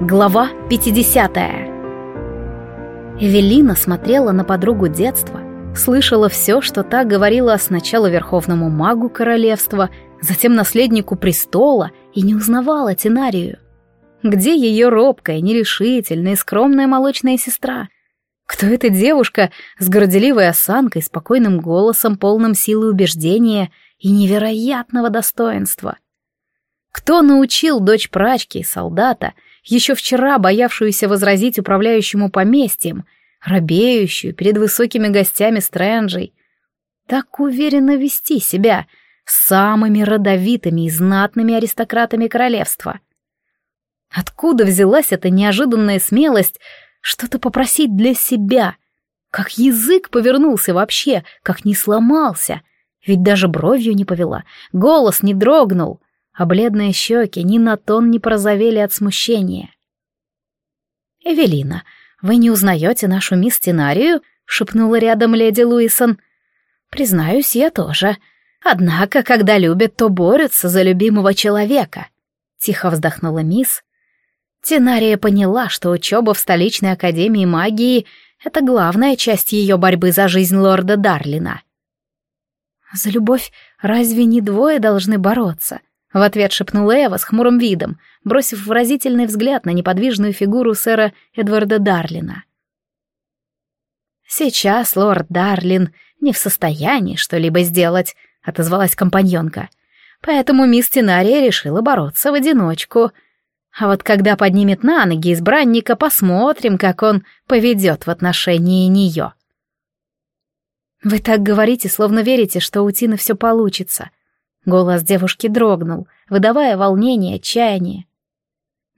Глава 50 Эвелина смотрела на подругу детства, слышала все, что та говорила сначала верховному магу королевства, затем наследнику престола и не узнавала Тинарию. Где ее робкая, нерешительная скромная молочная сестра? Кто эта девушка с горделивой осанкой, спокойным голосом, полным силы убеждения и невероятного достоинства? Кто научил дочь прачки и солдата — еще вчера боявшуюся возразить управляющему поместьем, робеющую перед высокими гостями Стрэнджей, так уверенно вести себя с самыми родовитыми и знатными аристократами королевства. Откуда взялась эта неожиданная смелость что-то попросить для себя? Как язык повернулся вообще, как не сломался, ведь даже бровью не повела, голос не дрогнул — а бледные щеки ни на тон не порозовели от смущения. «Эвелина, вы не узнаете нашу мисс Тенарию?» — шепнула рядом леди Луисон. «Признаюсь, я тоже. Однако, когда любят, то борются за любимого человека», — тихо вздохнула мисс. Тенария поняла, что учеба в столичной академии магии — это главная часть ее борьбы за жизнь лорда Дарлина. «За любовь разве не двое должны бороться?» В ответ шепнула Эва с хмурым видом, бросив выразительный взгляд на неподвижную фигуру сэра Эдварда Дарлина. «Сейчас лорд Дарлин не в состоянии что-либо сделать», — отозвалась компаньонка. «Поэтому мисс Тенария решила бороться в одиночку. А вот когда поднимет на ноги избранника, посмотрим, как он поведет в отношении нее». «Вы так говорите, словно верите, что у Тины все получится», Голос девушки дрогнул, выдавая волнение, отчаяние.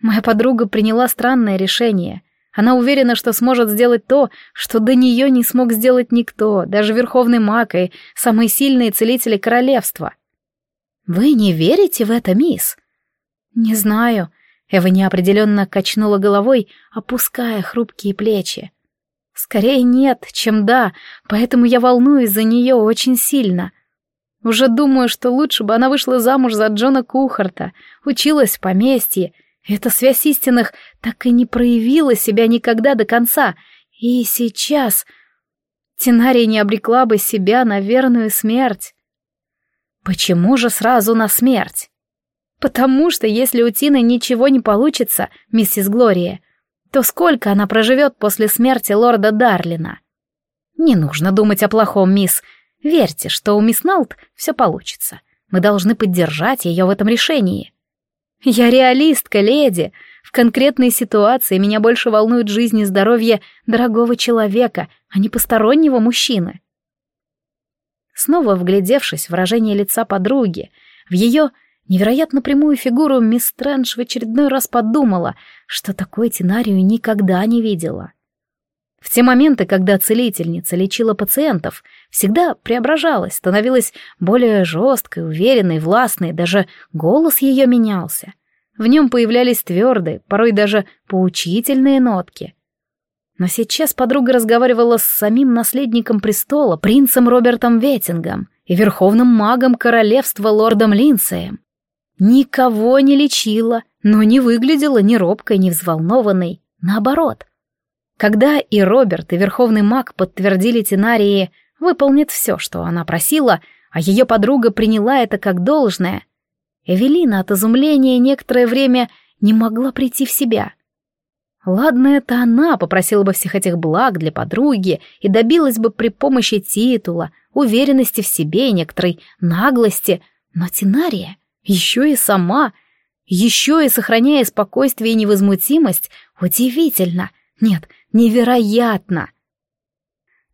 Моя подруга приняла странное решение. Она уверена, что сможет сделать то, что до нее не смог сделать никто, даже верховный маг и самые сильные целители королевства. «Вы не верите в это, мисс?» «Не знаю». Эва неопределенно качнула головой, опуская хрупкие плечи. «Скорее нет, чем да, поэтому я волнуюсь за нее очень сильно. Уже думаю, что лучше бы она вышла замуж за Джона Кухарта, училась в поместье. Эта связь истинных так и не проявила себя никогда до конца. И сейчас... Тинария не обрекла бы себя на верную смерть. Почему же сразу на смерть? Потому что если у Тины ничего не получится, миссис Глория, то сколько она проживет после смерти лорда Дарлина? Не нужно думать о плохом, мисс. Верьте, что у мисс Налт все получится. Мы должны поддержать ее в этом решении. Я реалистка, леди. В конкретной ситуации меня больше волнует жизнь и здоровье дорогого человека, а не постороннего мужчины. Снова вглядевшись в выражение лица подруги, в ее невероятно прямую фигуру, мисс Стрэндж в очередной раз подумала, что такой тенарию никогда не видела. В те моменты, когда целительница лечила пациентов, всегда преображалась, становилась более жесткой, уверенной, властной, даже голос ее менялся. В нем появлялись твердые, порой даже поучительные нотки. Но сейчас подруга разговаривала с самим наследником престола, принцем Робертом Ветингом и верховным магом королевства лордом Линсеем. Никого не лечила, но не выглядела ни робкой, ни взволнованной. Наоборот — когда и Роберт, и Верховный маг подтвердили Тинарии выполнит все, что она просила, а ее подруга приняла это как должное, Эвелина от изумления некоторое время не могла прийти в себя. Ладно, это она попросила бы всех этих благ для подруги и добилась бы при помощи титула, уверенности в себе и некоторой наглости, но Тинария еще и сама, еще и сохраняя спокойствие и невозмутимость, удивительно. Нет, невероятно.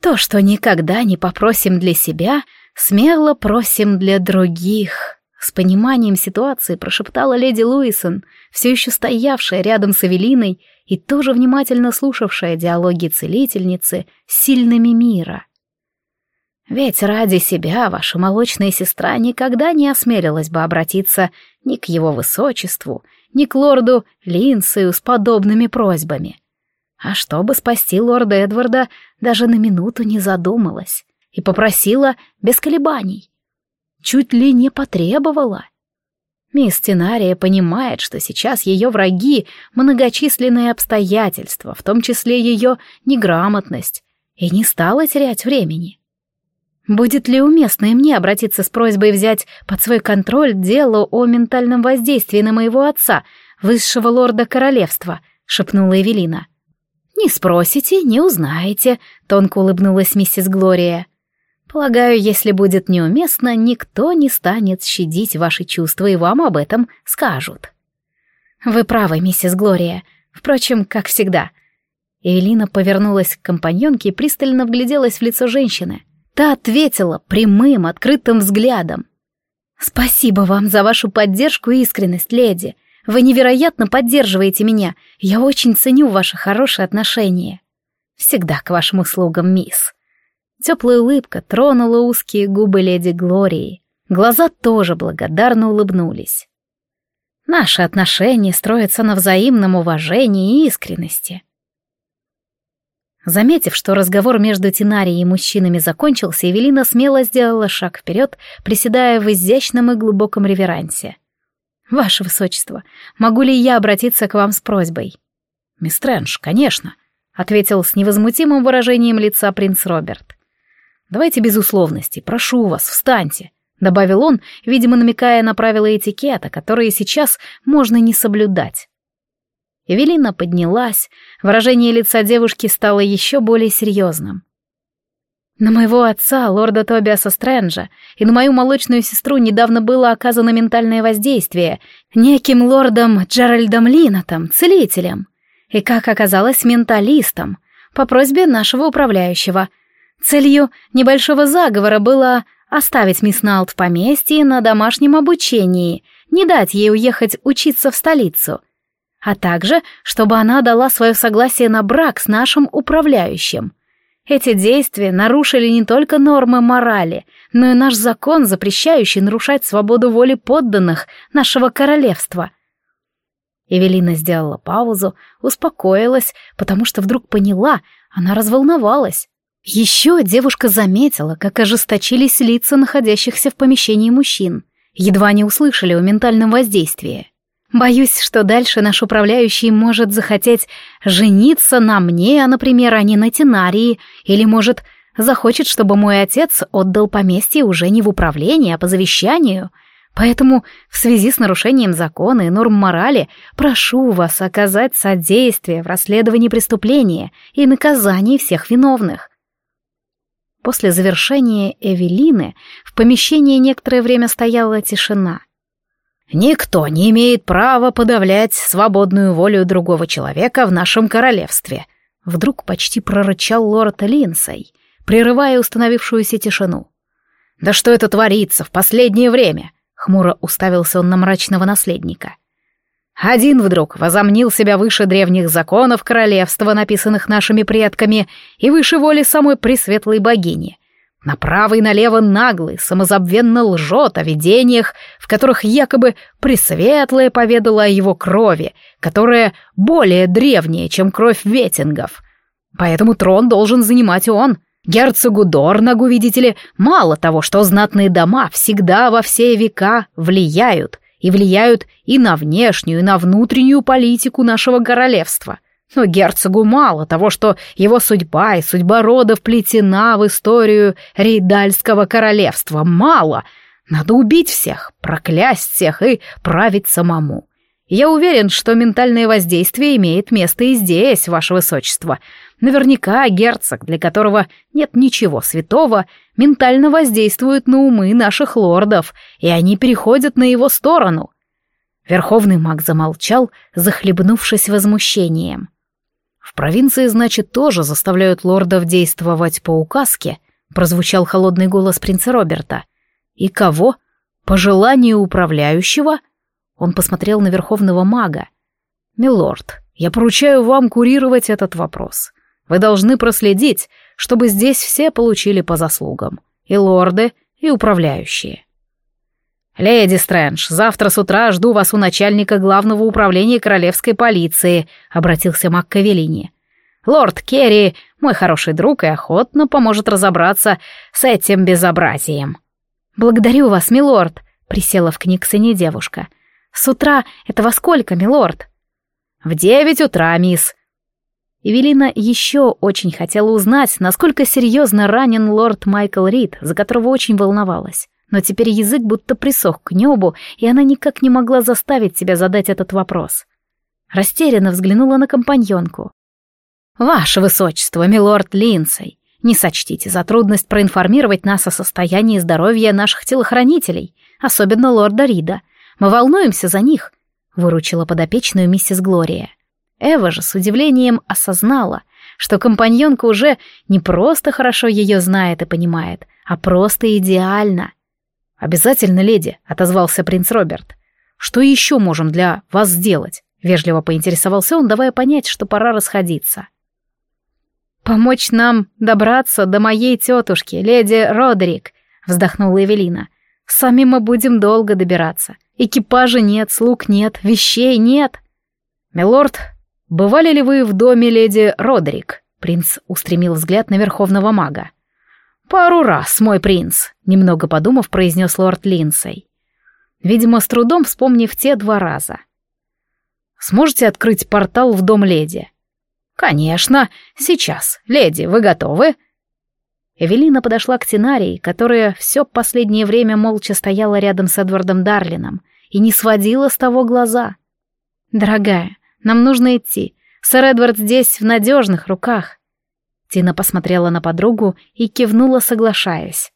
То, что никогда не попросим для себя, смело просим для других. С пониманием ситуации прошептала леди Луисон, все еще стоявшая рядом с Эвелиной и тоже внимательно слушавшая диалоги целительницы с сильными мира. Ведь ради себя ваша молочная сестра никогда не осмелилась бы обратиться ни к его высочеству, ни к лорду Линсею с подобными просьбами — а чтобы спасти лорда Эдварда, даже на минуту не задумалась и попросила без колебаний. Чуть ли не потребовала. Мисс Тенария понимает, что сейчас ее враги — многочисленные обстоятельства, в том числе ее неграмотность, и не стала терять времени. Будет ли уместно и мне обратиться с просьбой взять под свой контроль дело о ментальном воздействии на моего отца, высшего лорда королевства, шепнула Эвелина. Не спросите, не узнаете, тонко улыбнулась миссис Глория. Полагаю, если будет неуместно, никто не станет щадить ваши чувства, и вам об этом скажут. Вы правы, миссис Глория. Впрочем, как всегда. Эвелина повернулась к компаньонке и пристально вгляделась в лицо женщины. Та ответила прямым, открытым взглядом. «Спасибо вам за вашу поддержку и искренность, леди. Вы невероятно поддерживаете меня. Я очень ценю ваши хорошие отношения. Всегда к вашим услугам, мисс». Теплая улыбка тронула узкие губы леди Глории. Глаза тоже благодарно улыбнулись. Наши отношения строятся на взаимном уважении и искренности. Заметив, что разговор между Тинарией и мужчинами закончился, Эвелина смело сделала шаг вперед, приседая в изящном и глубоком реверансе. «Ваше Высочество, могу ли я обратиться к вам с просьбой?» «Мисс Трэндж, конечно», — ответил с невозмутимым выражением лица принц Роберт. «Давайте без условностей, прошу вас, встаньте», — добавил он, видимо, намекая на правила этикета, которые сейчас можно не соблюдать. Эвелина поднялась, выражение лица девушки стало еще более серьезным. На моего отца, лорда Тобиаса Стрэнджа, и на мою молочную сестру недавно было оказано ментальное воздействие неким лордом Джеральдом Линнотом, целителем, и, как оказалось, менталистом, по просьбе нашего управляющего. Целью небольшого заговора было оставить мисс Налт в поместье на домашнем обучении, не дать ей уехать учиться в столицу — а также, чтобы она дала свое согласие на брак с нашим управляющим. Эти действия нарушили не только нормы морали, но и наш закон, запрещающий нарушать свободу воли подданных нашего королевства. Эвелина сделала паузу, успокоилась, потому что вдруг поняла, она разволновалась. Еще девушка заметила, как ожесточились лица находящихся в помещении мужчин. Едва не услышали о ментальном воздействии. Боюсь, что дальше наш управляющий может захотеть жениться на мне, например, а не на Тенарии, или, может, захочет, чтобы мой отец отдал поместье уже не в управление, а по завещанию. Поэтому в связи с нарушением закона и норм морали прошу вас оказать содействие в расследовании преступления и наказании всех виновных. После завершения Эвелины в помещении некоторое время стояла тишина. Никто не имеет права подавлять свободную волю другого человека в нашем королевстве. Вдруг почти прорычал лорд Линсей, прерывая установившуюся тишину. Да что это творится в последнее время? Хмуро уставился он на мрачного наследника. Один вдруг возомнил себя выше древних законов королевства, написанных нашими предками, и выше воли самой пресветлой богини — Направо и налево наглый, самозабвенно лжет о видениях, в которых якобы Пресветлая поведала о его крови, которая более древняя, чем кровь ветингов. Поэтому трон должен занимать он. Герцогу Дорнагу, видите ли, мало того, что знатные дома всегда во все века влияют, и влияют и на внешнюю, и на внутреннюю политику нашего королевства. Но герцогу мало того, что его судьба и судьба рода вплетена в историю Рейдальского королевства. Мало. Надо убить всех, проклясть всех и править самому. Я уверен, что ментальное воздействие имеет место и здесь, ваше высочество. Наверняка герцог, для которого нет ничего святого, ментально воздействует на умы наших лордов, и они переходят на его сторону. Верховный маг замолчал, захлебнувшись возмущением. В провинции, значит, тоже заставляют лордов действовать по указке, прозвучал холодный голос принца Роберта. И кого? По желанию управляющего? Он посмотрел на верховного мага. Милорд, я поручаю вам курировать этот вопрос. Вы должны проследить, чтобы здесь все получили по заслугам. И лорды, и управляющие. «Леди Стрэндж, завтра с утра жду вас у начальника главного управления королевской полиции», — обратился Мак к. «Лорд Керри, мой хороший друг, и охотно поможет разобраться с этим безобразием». «Благодарю вас, милорд», — присела в книгсоне девушка. «С утра это во сколько, милорд?» «В девять утра, мисс». Эвелина еще очень хотела узнать, насколько серьезно ранен лорд Майкл Рид, за которого очень волновалась. Но теперь язык будто присох к небу, и она никак не могла заставить себя задать этот вопрос. Растерянно взглянула на компаньонку. «Ваше высочество, милорд Линсей, не сочтите за трудность проинформировать нас о состоянии здоровья наших телохранителей, особенно лорда Рида. Мы волнуемся за них», — выручила подопечную миссис Глория. Эва же с удивлением осознала, что компаньонка уже не просто хорошо ее знает и понимает, а просто идеально. «Обязательно, леди», — отозвался принц Роберт. «Что еще можем для вас сделать?» — вежливо поинтересовался он, давая понять, что пора расходиться. «Помочь нам добраться до моей тетушки, леди Родерик», — вздохнула Эвелина. «Сами мы будем долго добираться. Экипажа нет, слуг нет, вещей нет». «Милорд, бывали ли вы в доме леди Родерик?» Принц устремил взгляд на верховного мага. «Пару раз, мой принц», — немного подумав, произнес лорд Линсей. Видимо, с трудом вспомнив те два раза. «Сможете открыть портал в дом леди?» «Конечно, сейчас. Леди, вы готовы?» Эвелина подошла к Тинарии, которая все последнее время молча стояла рядом с Эдвардом Дарлином и не сводила с того глаза. «Дорогая, нам нужно идти. Сэр Эдвард здесь в надежных руках». Тина посмотрела на подругу и кивнула, соглашаясь.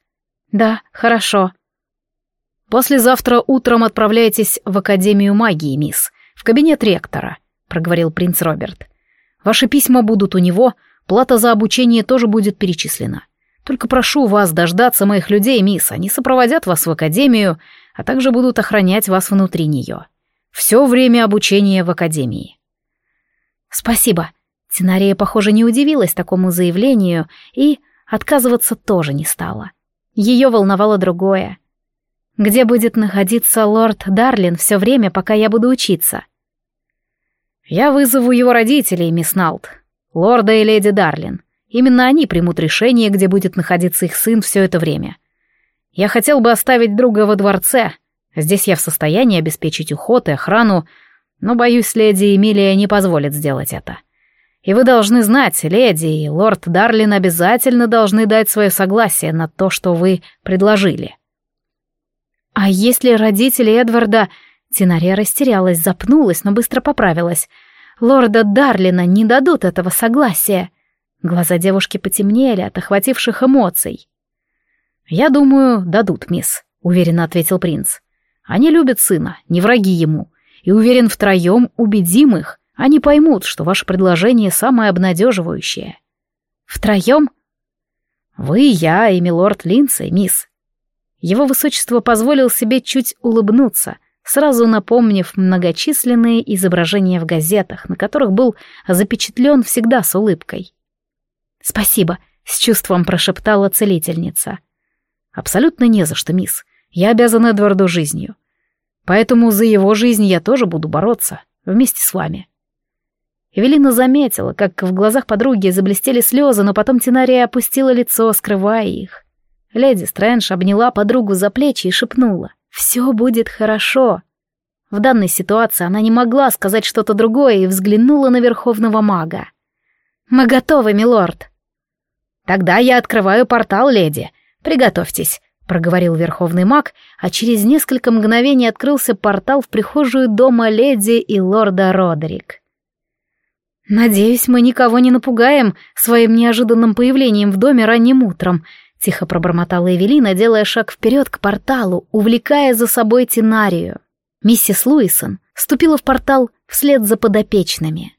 «Да, хорошо». «Послезавтра утром отправляйтесь в Академию магии, мисс, в кабинет ректора», — проговорил принц Роберт. «Ваши письма будут у него, плата за обучение тоже будет перечислена. Только прошу вас дождаться моих людей, мисс, они сопроводят вас в Академию, а также будут охранять вас внутри нее. Все время обучения в Академии». «Спасибо», Тинария, похоже, не удивилась такому заявлению и отказываться тоже не стала. Ее волновало другое. Где будет находиться лорд Дарлин все время, пока я буду учиться? Я вызову его родителей, мисс Налт, лорда и леди Дарлин. Именно они примут решение, где будет находиться их сын все это время. Я хотел бы оставить друга во дворце. Здесь я в состоянии обеспечить уход и охрану, но, боюсь, леди Эмилия не позволит сделать это. — и вы должны знать, леди и лорд Дарлин обязательно должны дать свое согласие на то, что вы предложили. А если родители Эдварда... Тинария растерялась, запнулась, но быстро поправилась. Лорда Дарлина не дадут этого согласия. Глаза девушки потемнели от охвативших эмоций. «Я думаю, дадут, мисс», — уверенно ответил принц. «Они любят сына, не враги ему, и уверен, втроем убедим их, они поймут, что ваше предложение самое обнадеживающее. Втроем? Вы, я и милорд Линдсей, мисс. Его высочество позволил себе чуть улыбнуться, сразу напомнив многочисленные изображения в газетах, на которых был запечатлен всегда с улыбкой. «Спасибо», — с чувством прошептала целительница. «Абсолютно не за что, мисс. Я обязан Эдварду жизнью. Поэтому за его жизнь я тоже буду бороться, вместе с вами». Эвелина заметила, как в глазах подруги заблестели слезы, но потом Тинария опустила лицо, скрывая их. Леди Стрэндж обняла подругу за плечи и шепнула «Все будет хорошо». В данной ситуации она не могла сказать что-то другое и взглянула на верховного мага. «Мы готовы, милорд». «Тогда я открываю портал, леди. Приготовьтесь», — проговорил верховный маг, а через несколько мгновений открылся портал в прихожую дома леди и лорда Родерик. «Надеюсь, мы никого не напугаем своим неожиданным появлением в доме ранним утром», — тихо пробормотала Эвелина, делая шаг вперед к порталу, увлекая за собой Тинарию. Миссис Луисон вступила в портал вслед за подопечными.